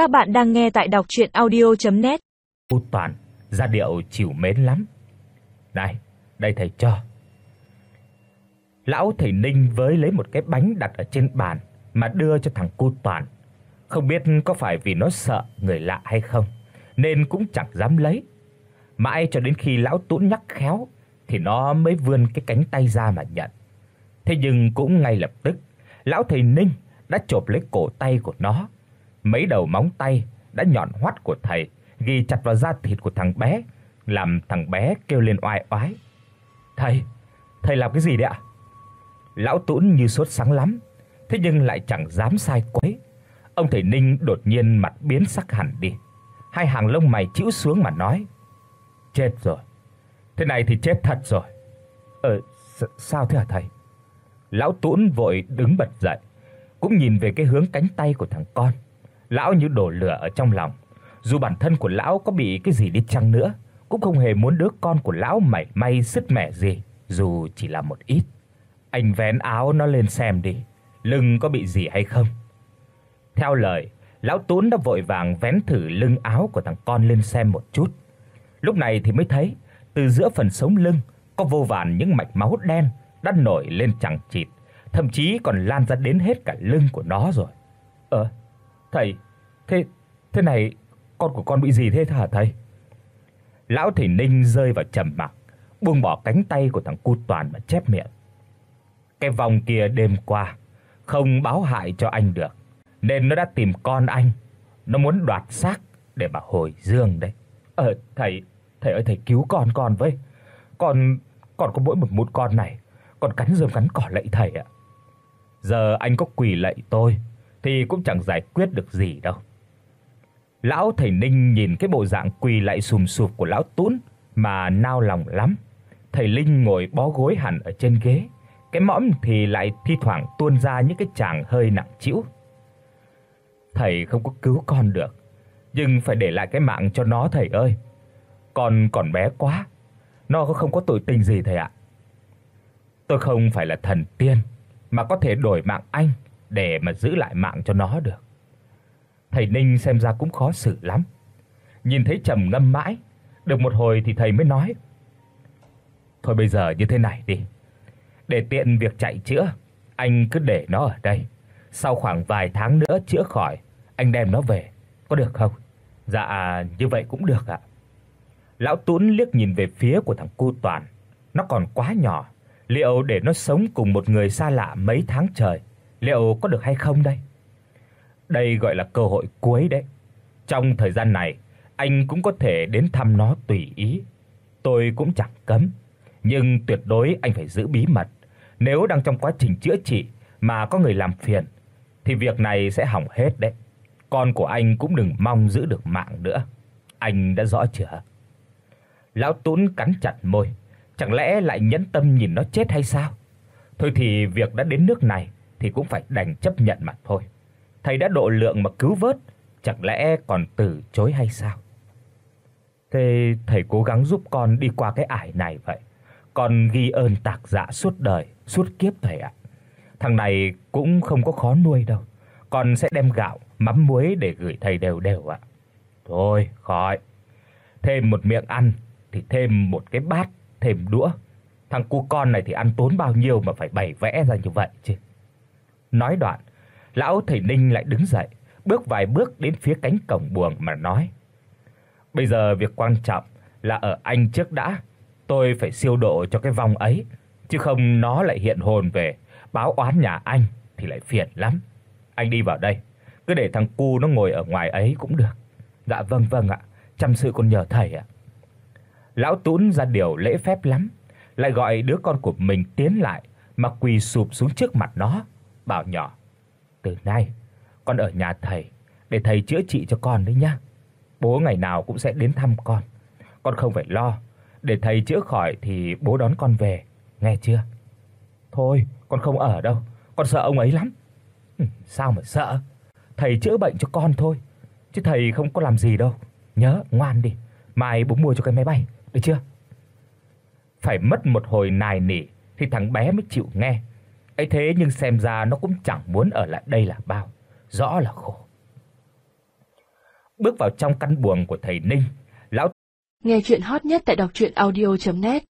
Các bạn đang nghe tại đọc audio net Út Toàn ra điệu chịu mến lắm. "Này, đây thầy cho." Lão thầy Ninh với lấy một cái bánh đặt ở trên bàn mà đưa cho thằng Cút Toàn. Không biết có phải vì nó sợ người lạ hay không, nên cũng chẳng dám lấy. Mãi cho đến khi lão Tún nhắc khéo thì nó mới vươn cái cánh tay ra mà nhận. Thế nhưng cũng ngay lập tức, lão thầy Ninh đã chộp lấy cổ tay của nó. Mấy đầu móng tay đã nhọn hoắt của thầy ghi chặt vào da thịt của thằng bé, làm thằng bé kêu lên oai oái. "Thầy, thầy làm cái gì đấy ạ?" Lão Tún như sốt sáng lắm, thế nhưng lại chẳng dám sai quấy. Ông thầy Ninh đột nhiên mặt biến sắc hẳn đi. Hai hàng lông mày chĩu xuống mà nói: "Chết rồi. Thế này thì chết thật rồi." "Ờ sao thế hả thầy?" Lão Tún vội đứng bật dậy, cũng nhìn về cái hướng cánh tay của thằng con. Lão như đổ lửa ở trong lòng, dù bản thân của lão có bị cái gì đi chăng nữa, cũng không hề muốn đứa con của lão mảy may sứt mẻ gì, dù chỉ là một ít. Anh vén áo nó lên xem đi, lưng có bị gì hay không. Theo lời, lão Tún đã vội vàng vén thử lưng áo của thằng con lên xem một chút. Lúc này thì mới thấy, từ giữa phần sống lưng có vô vàn những mạch máu đen đã nổi lên chằng chịt, thậm chí còn lan ra đến hết cả lưng của nó rồi. Ờ, thầy, thế thế này con của con bị gì thế hả thầy? Lão thầy Ninh rơi vào trầm mặc, buông bỏ cánh tay của thằng Cu Toàn mà chép miệng. Cái vòng kia đêm qua không báo hại cho anh được, nên nó đã tìm con anh, nó muốn đoạt xác để mà hồi dương đấy. Ờ thầy, thầy ơi thầy cứu con con với. Con còn có mỗi một mụn con này, con cắn rơm cắn cỏ lạy thầy ạ. Giờ anh có quỳ lạy tôi thì cũng chẳng giải quyết được gì đâu. Lão thầy Ninh nhìn cái bộ dạng quỳ lại sùm sụp của lão Tún mà nao lòng lắm. Thầy Linh ngồi bó gối hẳn ở trên ghế, cái mõm thì lại thi thoảng tuôn ra những cái tràng hơi nặng trĩu. Thầy không có cứu con được, nhưng phải để lại cái mạng cho nó thầy ơi. Con còn bé quá, nó có không có tội tình gì thầy ạ. Tôi không phải là thần tiên mà có thể đổi mạng anh để mà giữ lại mạng cho nó được. Thầy Ninh xem ra cũng khó xử lắm. Nhìn thấy trầm ngâm mãi, được một hồi thì thầy mới nói: "Thôi bây giờ như thế này đi, để tiện việc chạy chữa, anh cứ để nó ở đây. Sau khoảng vài tháng nữa chữa khỏi, anh đem nó về, có được không?" "Dạ, như vậy cũng được ạ." Lão Tún liếc nhìn về phía của thằng cu Toàn, nó còn quá nhỏ, liệu để nó sống cùng một người xa lạ mấy tháng trời, liệu có được hay không đây? Đây gọi là cơ hội cuối đấy. Trong thời gian này, anh cũng có thể đến thăm nó tùy ý. Tôi cũng chẳng cấm, nhưng tuyệt đối anh phải giữ bí mật. Nếu đang trong quá trình chữa trị mà có người làm phiền thì việc này sẽ hỏng hết đấy. Con của anh cũng đừng mong giữ được mạng nữa. Anh đã rõ chưa? Lão Tún cắn chặt môi, chẳng lẽ lại nhẫn tâm nhìn nó chết hay sao? Thôi thì việc đã đến nước này thì cũng phải đành chấp nhận mà thôi. Thầy đã độ lượng mà cứu vớt, chẳng lẽ còn từ chối hay sao? Thế thầy cố gắng giúp con đi qua cái ải này vậy. Con ghi ơn tạc dạ suốt đời, suốt kiếp thầy ạ. Thằng này cũng không có khó nuôi đâu. Con sẽ đem gạo, mắm muối để gửi thầy đều đều ạ. Thôi, khỏi. Thêm một miệng ăn thì thêm một cái bát, thêm đũa. Thằng cu con này thì ăn tốn bao nhiêu mà phải bày vẽ ra như vậy chứ. Nói đoạn, lão thầy Ninh lại đứng dậy, bước vài bước đến phía cánh cổng buồng mà nói: "Bây giờ việc quan trọng là ở anh trước đã, tôi phải siêu độ cho cái vong ấy, chứ không nó lại hiện hồn về báo oán nhà anh thì lại phiền lắm. Anh đi vào đây, cứ để thằng cu nó ngồi ở ngoài ấy cũng được." "Dạ vâng vâng ạ, chăm sự con nhờ thầy ạ." Lão Tún ra điều lễ phép lắm, lại gọi đứa con của mình tiến lại mà quỳ sụp xuống trước mặt nó, bảo nhỏ: "Từ nay con ở nhà thầy để thầy chữa trị cho con đấy nhá. Bố ngày nào cũng sẽ đến thăm con. Con không phải lo, để thầy chữa khỏi thì bố đón con về, nghe chưa?" "Thôi, con không ở đâu, con sợ ông ấy lắm." Ừ, "Sao mà sợ? Thầy chữa bệnh cho con thôi, chứ thầy không có làm gì đâu. Nhớ ngoan đi, mai bố mua cho cái máy bay, được chưa?" Phải mất một hồi nài nỉ thì thằng bé mới chịu nghe. Ấy thế nhưng xem ra nó cũng chẳng muốn ở lại đây là bao, rõ là khổ. bước vào trong căn buồng của thầy Ninh. Lão Nghe truyện hot nhất tại doctruyenaudio.net